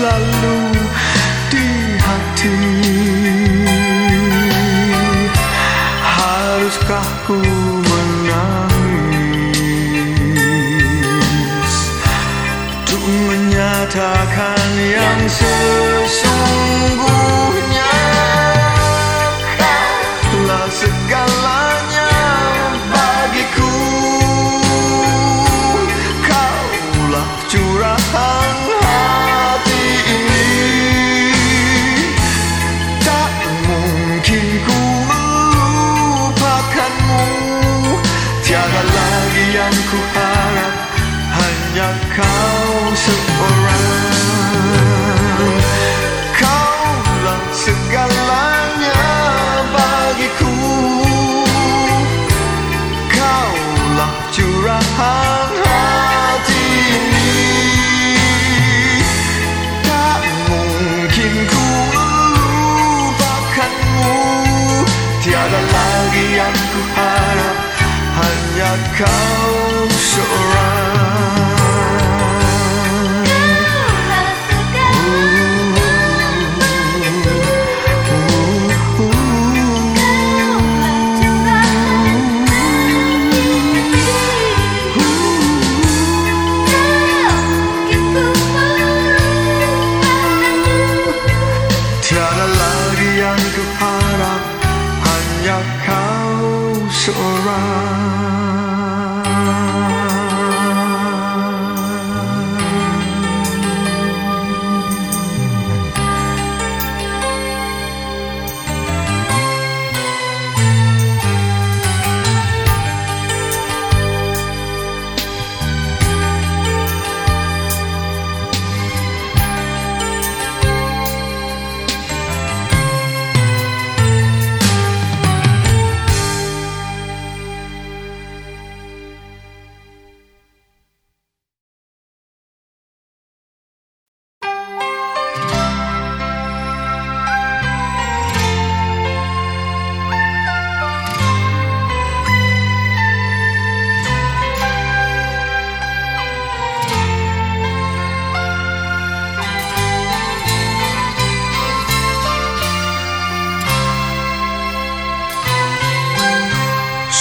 selalu di hati. Haruskah ku kau seorang Kaulah segalanya bagiku. Kaulah curahan hati ini. Tak mungkin ku melupakanmu Tiada lagi yang ku harap Hanya kau seorang kau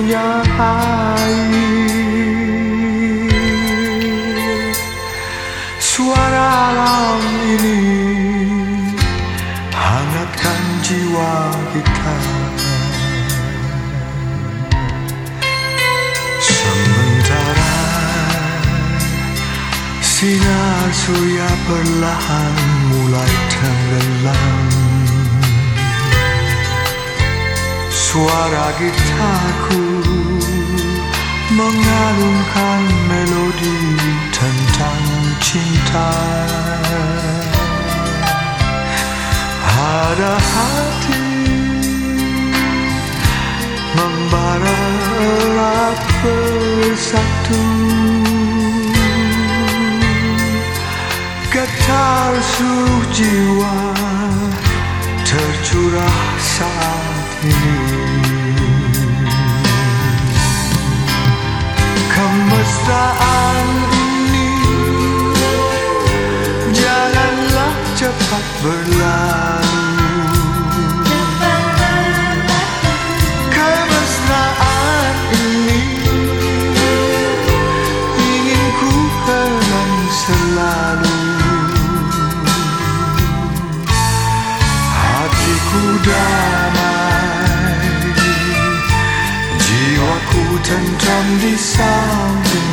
derunya air. Suara alam ini hangatkan jiwa kita. Sementara sinar surya perlahan mulai tenggelam Suara gitarku mengalunkan melodi tentang cinta. Ada hati membara erat bersatu. Getar seluruh jiwa tercurah saat ini perasaan ini. Janganlah cepat berlalu. Kemesraan ini Ingin ku kenang selalu. Hatiku damai Jiwaku tenang di samping